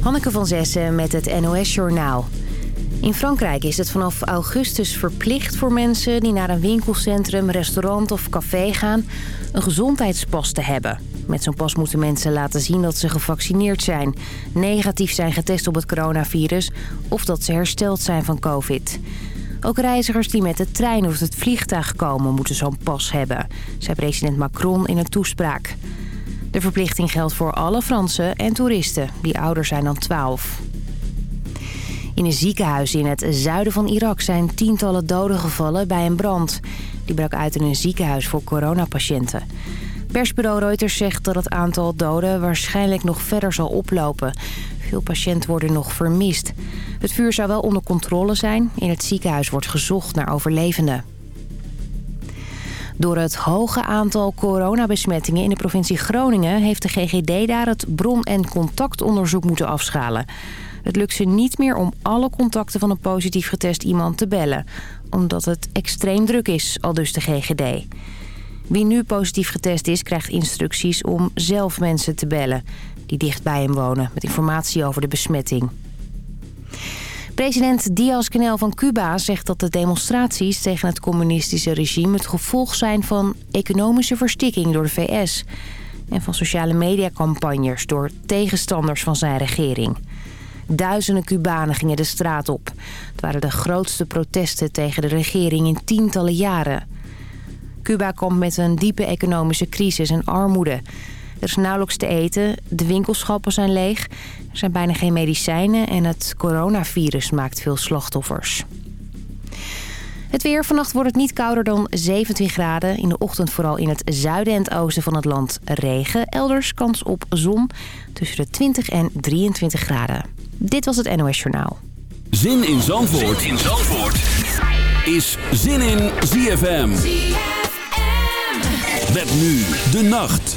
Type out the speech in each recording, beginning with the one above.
Hanneke van Zessen met het NOS-journaal. In Frankrijk is het vanaf augustus verplicht voor mensen die naar een winkelcentrum, restaurant of café gaan... een gezondheidspas te hebben. Met zo'n pas moeten mensen laten zien dat ze gevaccineerd zijn... negatief zijn getest op het coronavirus of dat ze hersteld zijn van covid. Ook reizigers die met de trein of het vliegtuig komen moeten zo'n pas hebben... zei president Macron in een toespraak. De verplichting geldt voor alle Fransen en toeristen die ouder zijn dan 12. In een ziekenhuis in het zuiden van Irak zijn tientallen doden gevallen bij een brand. Die brak uit in een ziekenhuis voor coronapatiënten. Persbureau Reuters zegt dat het aantal doden waarschijnlijk nog verder zal oplopen. Veel patiënten worden nog vermist. Het vuur zou wel onder controle zijn. In het ziekenhuis wordt gezocht naar overlevenden. Door het hoge aantal coronabesmettingen in de provincie Groningen... heeft de GGD daar het bron- en contactonderzoek moeten afschalen. Het lukt ze niet meer om alle contacten van een positief getest iemand te bellen. Omdat het extreem druk is, al dus de GGD. Wie nu positief getest is, krijgt instructies om zelf mensen te bellen... die dicht bij hem wonen, met informatie over de besmetting. President Diaz-Canel van Cuba zegt dat de demonstraties tegen het communistische regime... het gevolg zijn van economische verstikking door de VS... en van sociale mediacampagnes door tegenstanders van zijn regering. Duizenden Cubanen gingen de straat op. Het waren de grootste protesten tegen de regering in tientallen jaren. Cuba komt met een diepe economische crisis en armoede... Er is nauwelijks te eten, de winkelschappen zijn leeg, er zijn bijna geen medicijnen en het coronavirus maakt veel slachtoffers. Het weer. Vannacht wordt het niet kouder dan 17 graden. In de ochtend vooral in het zuiden en het oosten van het land regen. Elders kans op zon tussen de 20 en 23 graden. Dit was het NOS Journaal. Zin in Zandvoort, zin in Zandvoort. is Zin in ZFM. ZFM. Met nu de nacht.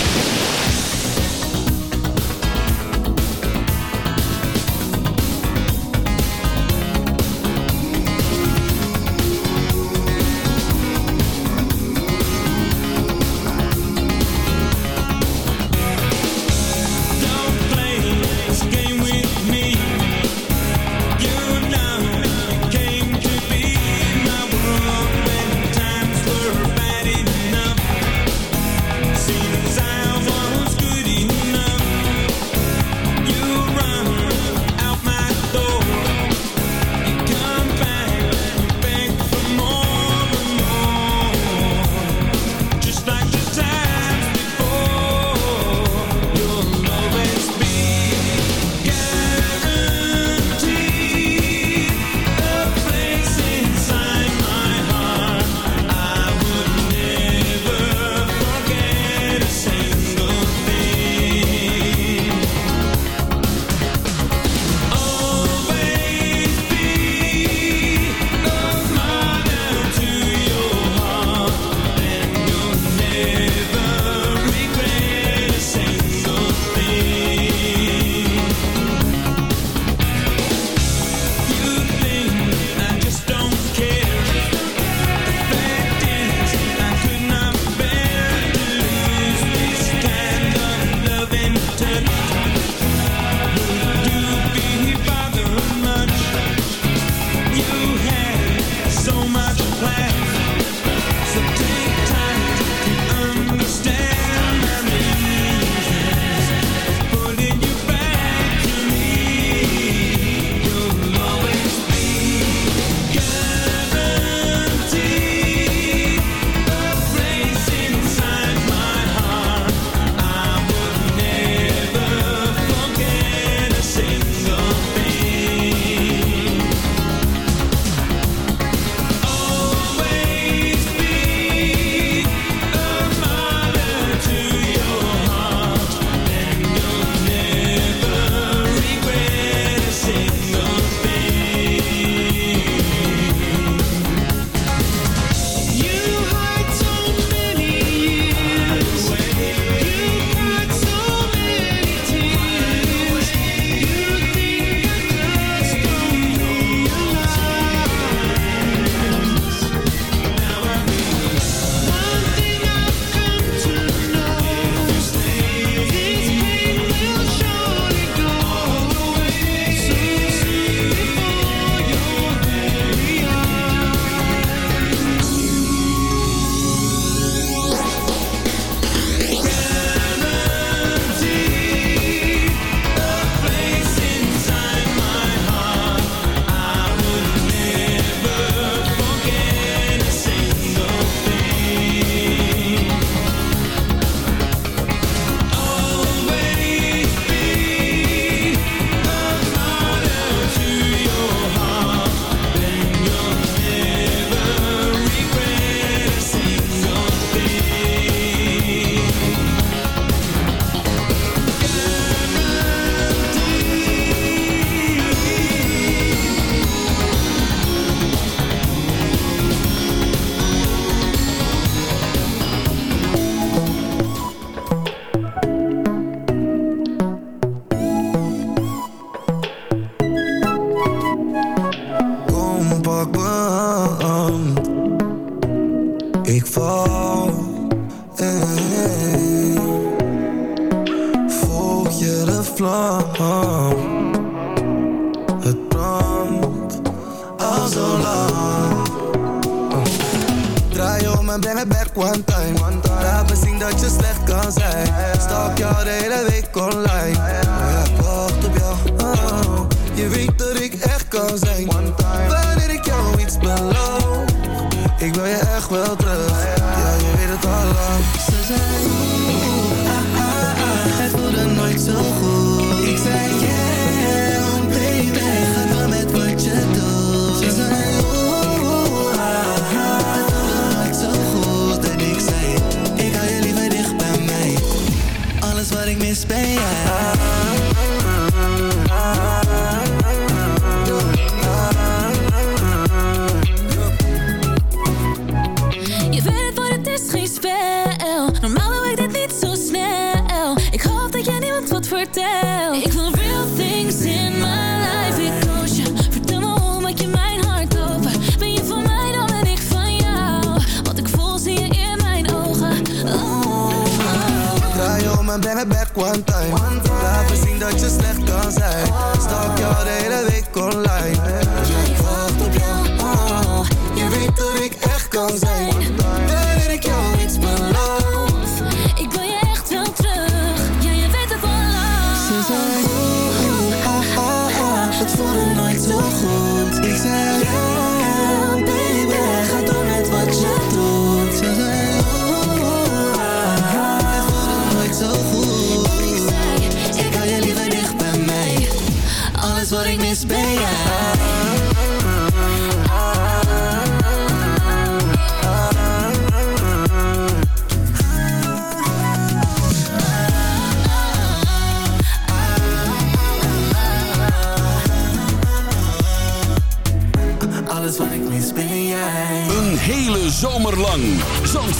songs. I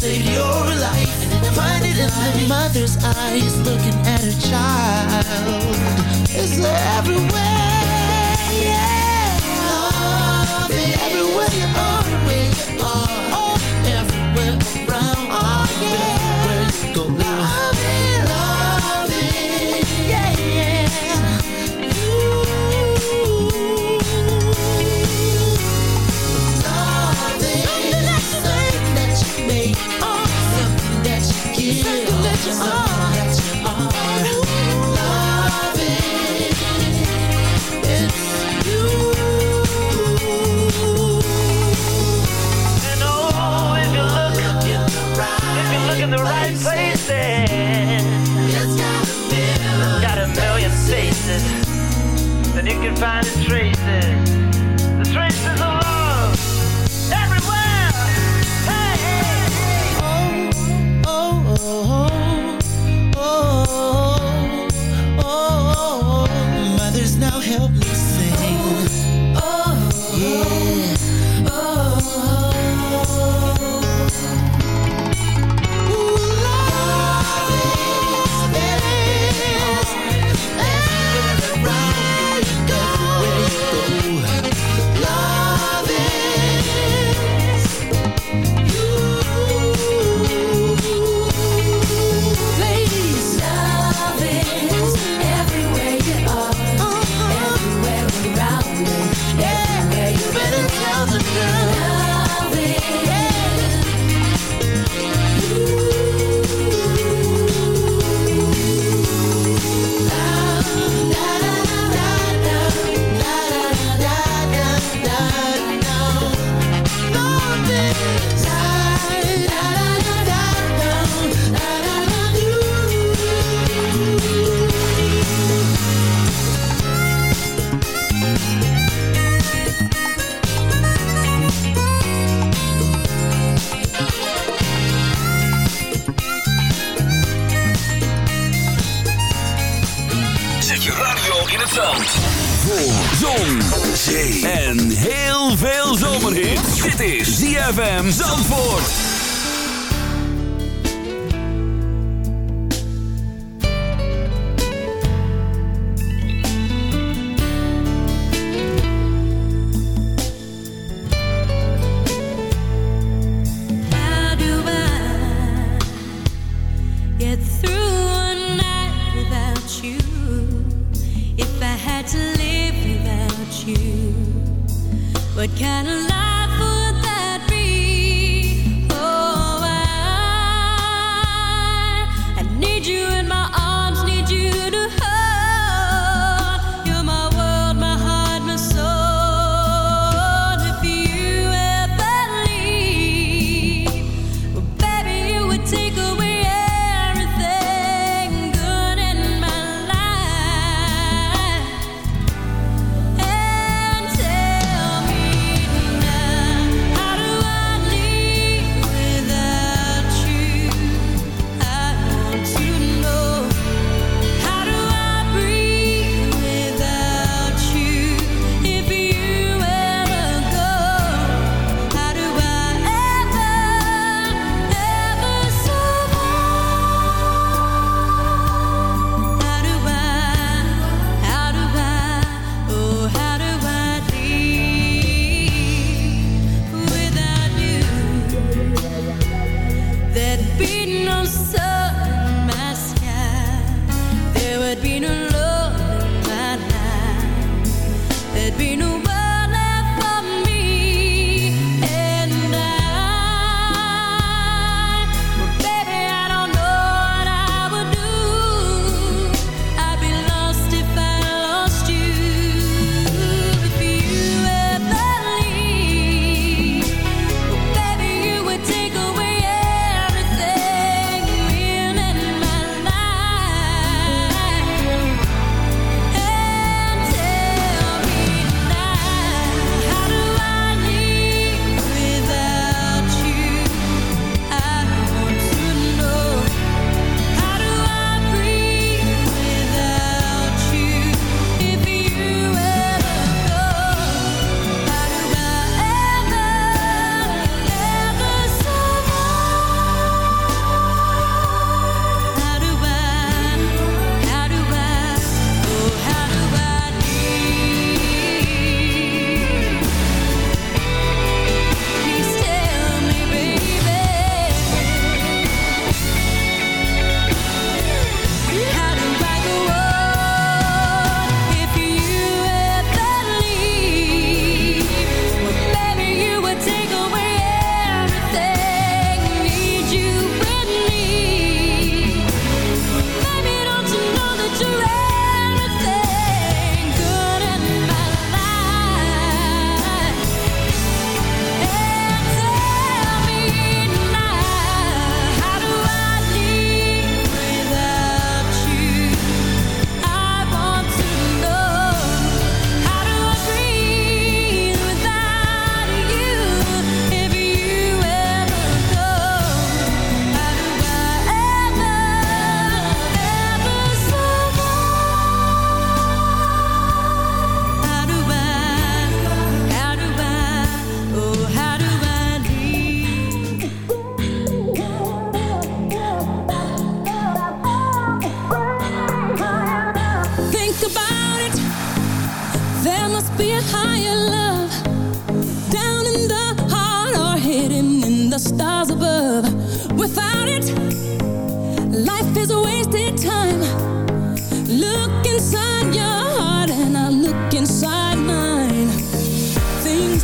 save your life. Find it in the mother's eyes looking at her child. It's everywhere, yeah. Love it everywhere you are, where you are. can find a tree. What kind of life?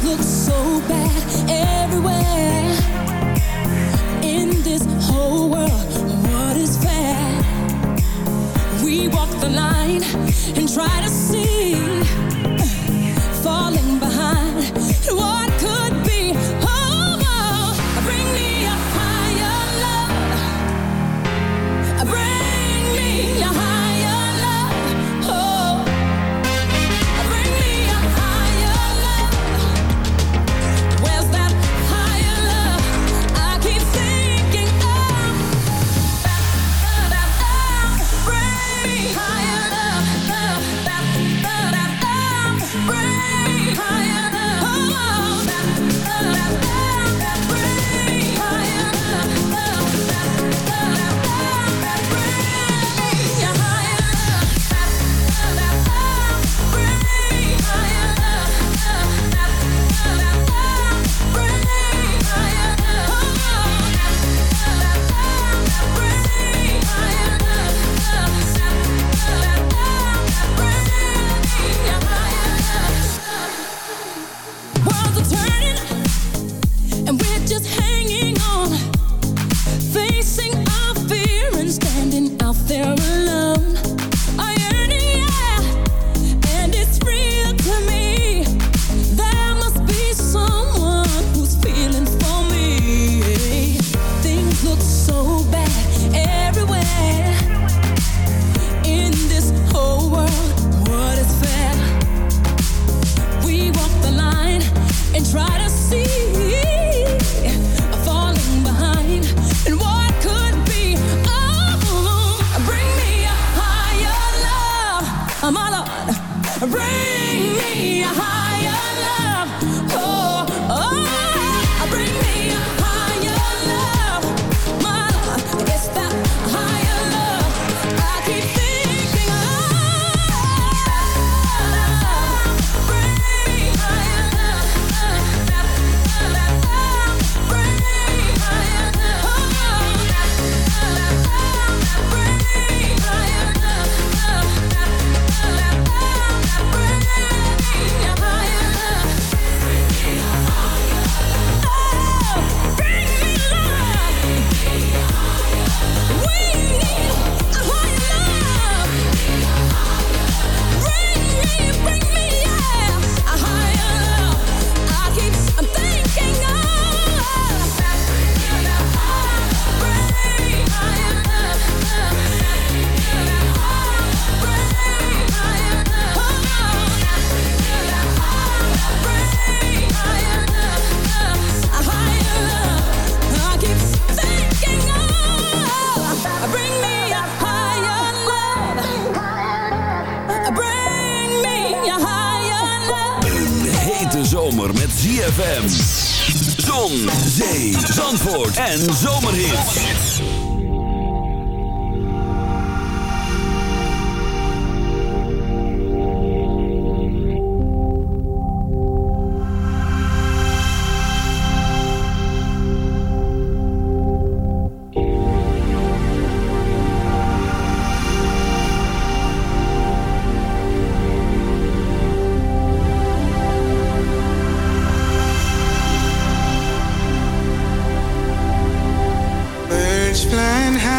looks so bad everywhere in this whole world. What is fair? We walk the line and try to see. Bring me a heart. En zomerhits. plan how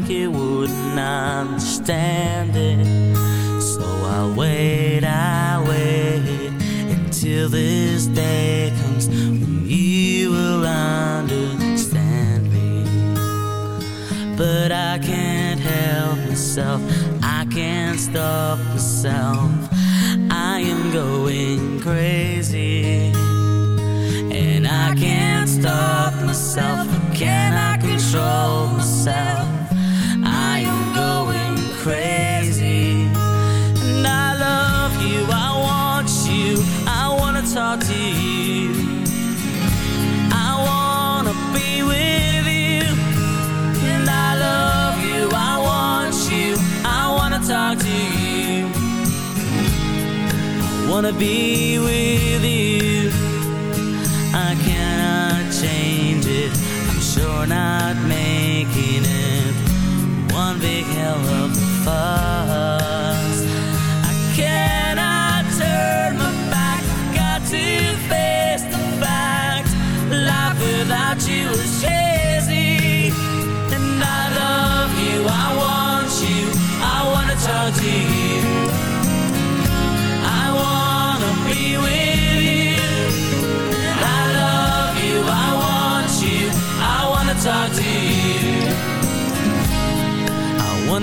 think it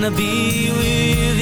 wanna be with you